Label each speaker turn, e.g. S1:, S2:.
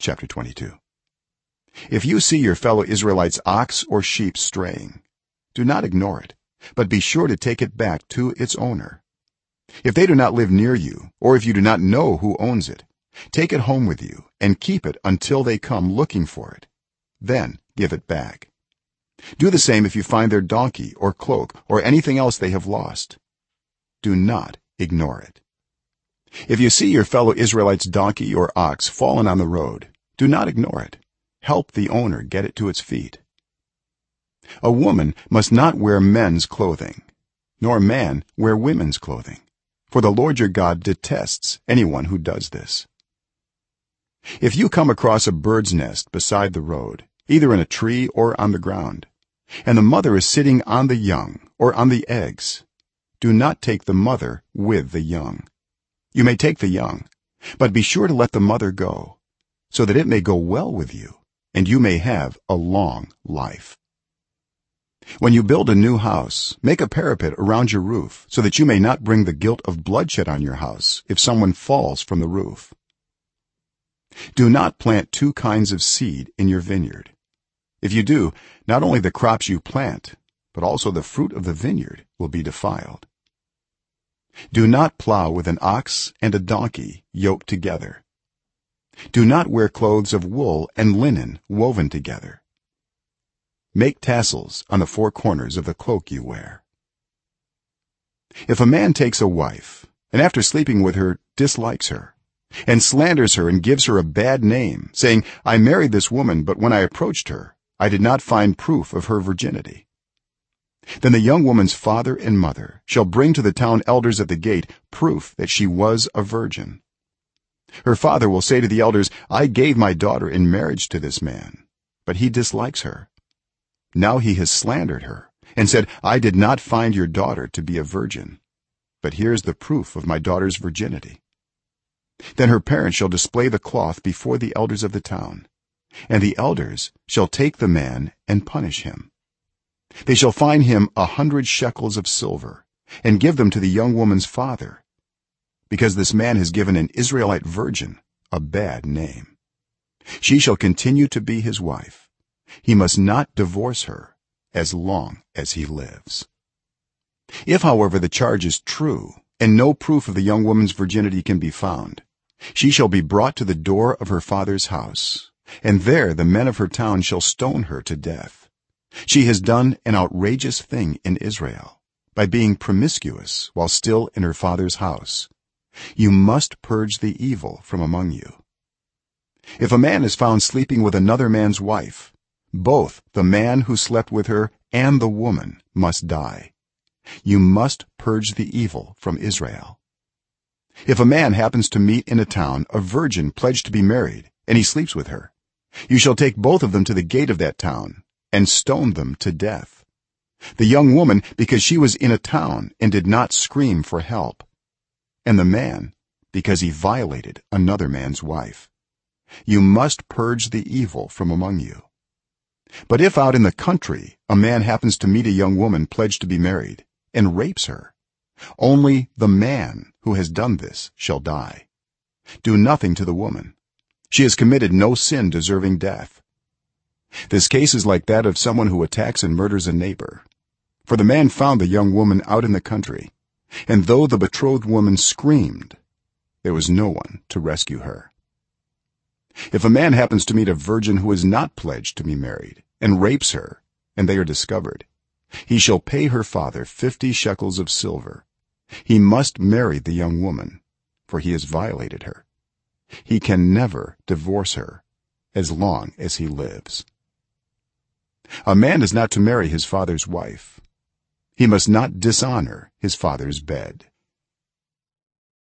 S1: chapter 22 if you see your fellow israelites ox or sheep straying do not ignore it but be sure to take it back to its owner. If they do not live near you or if you do not know who owns it take it home with you and keep it until they come looking for it. Then give it back. Do the same if you find their donkey or cloak or anything else they have lost. Do not ignore it if you see your fellow israelites donkey or ox fallen on the road do not ignore it. Help the owner get it to its feet. A woman must not wear men's clothing nor man wear women's clothing for the lord your god detests anyone who does this. If you come across a bird's nest beside the road either in a tree or on the ground and the mother is sitting on the young or on the eggs do not take the mother with the young you may take the young but be sure to let the mother go so that it may go well with you and you may have a long life. When you build a new house make a parapet around your roof so that you may not bring the guilt of bloodshed on your house if someone falls from the roof. Do not plant two kinds of seed in your vineyard. If you do not only the crops you plant but also the fruit of the vineyard will be defiled do not plow with an ox and a donkey yoked together. Do not wear clothes of wool and linen woven together. Make tassels on the four corners of the cloak you wear. If a man takes a wife and after sleeping with her dislikes her and slanders her and gives her a bad name saying i married this woman but when i approached her i did not find proof of her virginity then the young woman's father and mother shall bring to the town elders at the gate proof that she was a virgin. Her father will say to the elders i gave my daughter in marriage to this man but he dislikes her. Now he has slandered her and said i did not find your daughter to be a virgin but here is the proof of my daughter's virginity then her parents shall display the cloth before the elders of the town and the elders shall take the man and punish him they shall fine him a 100 shekels of silver and give them to the young woman's father because this man has given an israelite virgin a bad name. She shall continue to be his wife. He must not divorce her as long as he lives. If however the charge is true and no proof of the young woman's virginity can be found she shall be brought to the door of her father's house and there the men of her town shall stone her to death she has done an outrageous thing in israel by being promiscuous while still in her father's house. You must purge the evil from among you. If a man is found sleeping with another man's wife both the man who slept with her and the woman must die. You must purge the evil from israel. If a man happens to meet in a town a virgin pledged to be married and he sleeps with her you shall take both of them to the gate of that town and stoned them to death. The young woman because she was in a town and did not scream for help. And the man because he violated another man's wife. You must purge the evil from among you. But if out in the country a man happens to meet a young woman pledged to be married and rapes her only the man who has done this shall die. Do nothing to the woman. She has committed no sin deserving death this case is like that of someone who attacks and murders a neighbor. For the man found the young woman out in the country and though the betrothed woman screamed there was no one to rescue her. If a man happens to meet a virgin who is not pledged to be married and rapes her and they are discovered he shall pay her father 50 shekels of silver. He must marry the young woman for he has violated her. He can never divorce her as long as he lives a man is not to marry his father's wife. He must not dishonor his father's bed